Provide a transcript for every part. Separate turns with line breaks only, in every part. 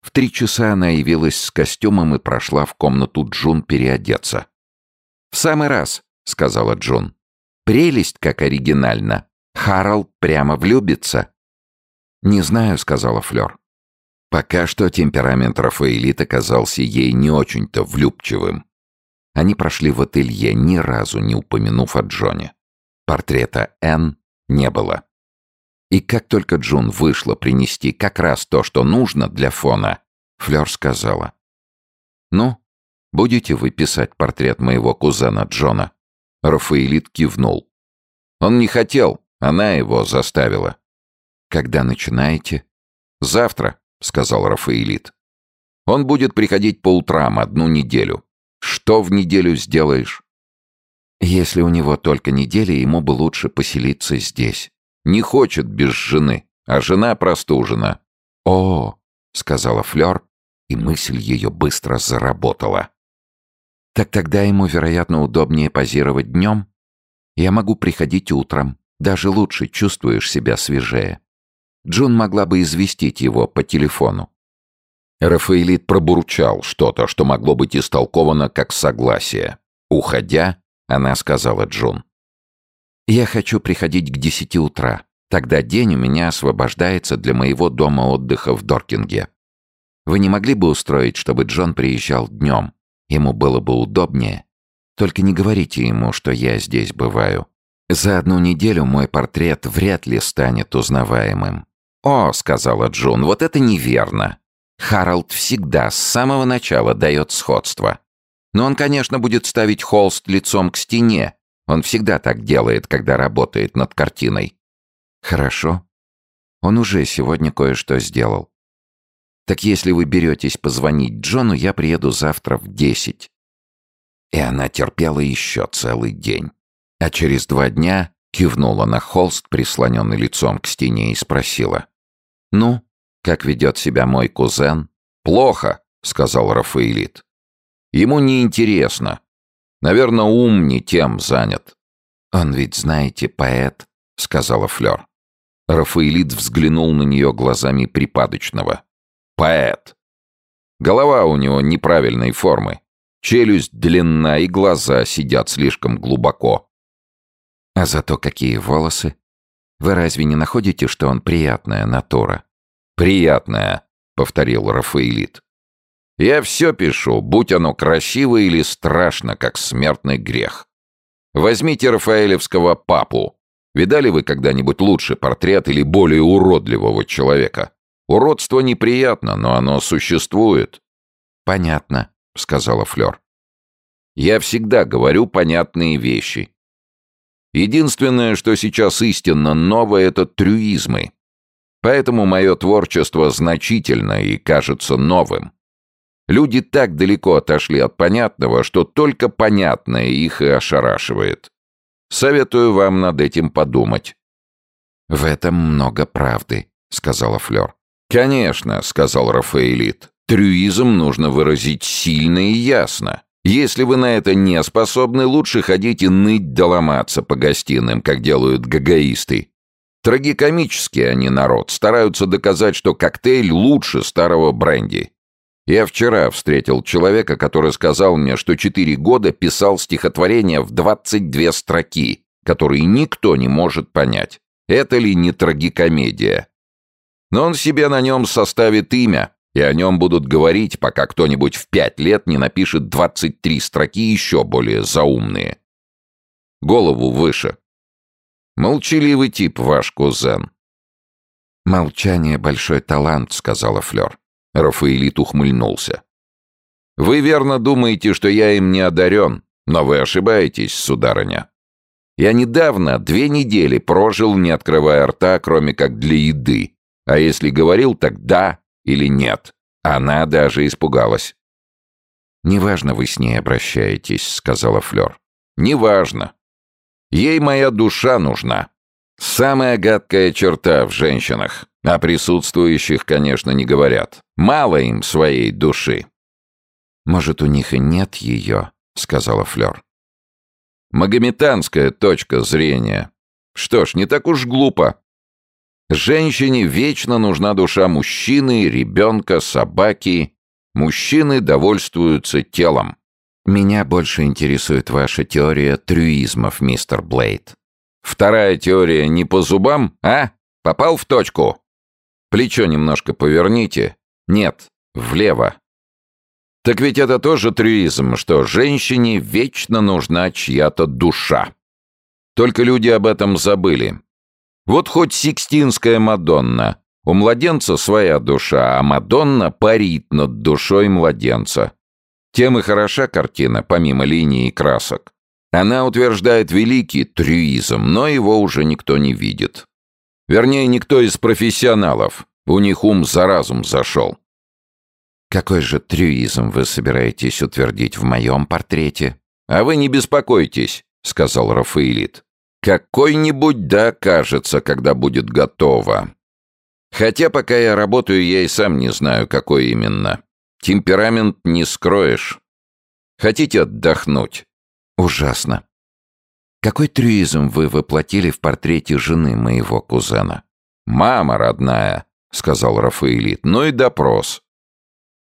В три часа она явилась с костюмом и прошла в комнату Джун переодеться. «В самый раз», — сказала Джун. «Прелесть, как оригинально. Харалд прямо влюбится». «Не знаю», — сказала Флёр. Пока что темперамент Рафаэлит оказался ей не очень-то влюбчивым. Они прошли в ателье, ни разу не упомянув о Джоне. Портрета Н не было. И как только Джун вышла принести как раз то, что нужно для фона, Флёр сказала. «Ну, будете вы писать портрет моего кузена Джона?» Рафаэлит кивнул. «Он не хотел, она его заставила». «Когда начинаете?» «Завтра», — сказал Рафаэлит. «Он будет приходить по утрам одну неделю. Что в неделю сделаешь?» «Если у него только неделя, ему бы лучше поселиться здесь. Не хочет без жены, а жена простужена. «О!» — сказала Флёр, и мысль ее быстро заработала. «Так тогда ему, вероятно, удобнее позировать днем? Я могу приходить утром. Даже лучше чувствуешь себя свежее. Джун могла бы известить его по телефону». Рафаэлит пробурчал что-то, что могло быть истолковано как согласие. Уходя, она сказала Джун. Я хочу приходить к десяти утра. Тогда день у меня освобождается для моего дома отдыха в Доркинге. Вы не могли бы устроить, чтобы Джон приезжал днем? Ему было бы удобнее. Только не говорите ему, что я здесь бываю. За одну неделю мой портрет вряд ли станет узнаваемым. «О», — сказала Джун, — «вот это неверно. Харалд всегда с самого начала дает сходство. Но он, конечно, будет ставить холст лицом к стене, он всегда так делает, когда работает над картиной. Хорошо. Он уже сегодня кое-что сделал. Так если вы беретесь позвонить Джону, я приеду завтра в десять. И она терпела еще целый день. А через два дня кивнула на холст, прислоненный лицом к стене, и спросила. «Ну, как ведет себя мой кузен?» «Плохо», — сказал Рафаэлит. «Ему неинтересно. Наверное, ум не тем занят. «Он ведь, знаете, поэт», — сказала Флёр. Рафаэлит взглянул на нее глазами припадочного. «Поэт. Голова у него неправильной формы. Челюсть длинна и глаза сидят слишком глубоко. А зато какие волосы. Вы разве не находите, что он приятная натура? Приятная, повторил Рафаэлит. Я все пишу, будь оно красиво или страшно, как смертный грех. Возьмите Рафаэлевского папу. Видали вы когда-нибудь лучший портрет или более уродливого человека? Уродство неприятно, но оно существует. Понятно, сказала Флёр. Я всегда говорю понятные вещи. Единственное, что сейчас истинно новое, это трюизмы. Поэтому мое творчество значительно и кажется новым. Люди так далеко отошли от понятного, что только понятное их и ошарашивает. Советую вам над этим подумать». «В этом много правды», — сказала Флёр. «Конечно», — сказал Рафаэлит. «Трюизм нужно выразить сильно и ясно. Если вы на это не способны, лучше ходите ныть да ломаться по гостиным, как делают гагаисты. Трагикомические они народ, стараются доказать, что коктейль лучше старого бренди. Я вчера встретил человека, который сказал мне, что четыре года писал стихотворение в 22 строки, которые никто не может понять. Это ли не трагикомедия? Но он себе на нем составит имя, и о нем будут говорить, пока кто-нибудь в пять лет не напишет 23 строки еще более заумные. Голову выше. Молчаливый тип ваш кузен. «Молчание — большой талант», — сказала Флёр. Рафаэлит ухмыльнулся. «Вы верно думаете, что я им не одарен, но вы ошибаетесь, сударыня. Я недавно две недели прожил, не открывая рта, кроме как для еды. А если говорил, так да или нет. Она даже испугалась. «Неважно, вы с ней обращаетесь», — сказала Флёр. «Неважно. Ей моя душа нужна. Самая гадкая черта в женщинах. О присутствующих, конечно, не говорят. Мало им своей души. «Может, у них и нет ее», — сказала Флёр. «Магометанская точка зрения. Что ж, не так уж глупо. Женщине вечно нужна душа мужчины, ребенка, собаки. Мужчины довольствуются телом. Меня больше интересует ваша теория трюизмов, мистер Блейд. Вторая теория не по зубам, а? Попал в точку? Плечо немножко поверните. Нет, влево. Так ведь это тоже трюизм, что женщине вечно нужна чья-то душа. Только люди об этом забыли. Вот хоть Сикстинская Мадонна. У младенца своя душа, а Мадонна парит над душой младенца. Тем и хороша картина, помимо линий и красок. Она утверждает великий трюизм, но его уже никто не видит. Вернее, никто из профессионалов. У них ум за разум зашел. Какой же трюизм вы собираетесь утвердить в моем портрете? А вы не беспокойтесь, сказал Рафаэлит. Какой-нибудь да кажется, когда будет готово. Хотя пока я работаю, я и сам не знаю, какой именно. Темперамент не скроешь. Хотите отдохнуть? Ужасно. Какой трюизм вы воплотили в портрете жены моего кузена? Мама родная, сказал Рафаэлит. Ну и допрос.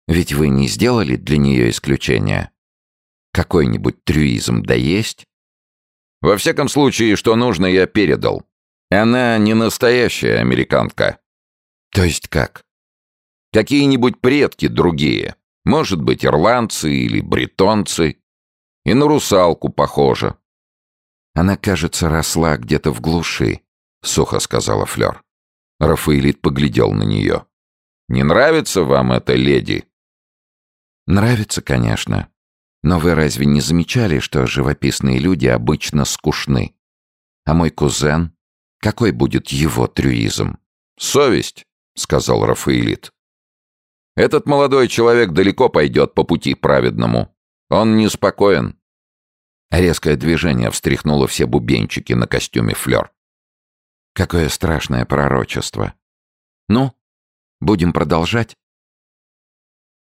Ведь вы не сделали для нее исключения. Какой-нибудь трюизм да есть? Во всяком случае, что нужно, я передал. Она не настоящая американка. То есть как? Какие-нибудь предки другие. Может быть, ирландцы или бретонцы. И на русалку похожа. Она, кажется, росла где-то в глуши, сухо сказала Флёр. Рафаэлит поглядел на нее. «Не нравится вам эта леди?» «Нравится, конечно. Но вы разве не замечали, что живописные люди обычно скучны? А мой кузен? Какой будет его трюизм? Совесть, сказал Рафаэлит. Этот молодой человек далеко пойдет по пути праведному. Он неспокоен. Резкое движение встряхнуло все бубенчики на костюме Флёр. Какое страшное пророчество. Ну, будем продолжать?